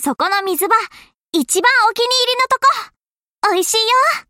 そこの水場、一番お気に入りのとこ。美味しいよ。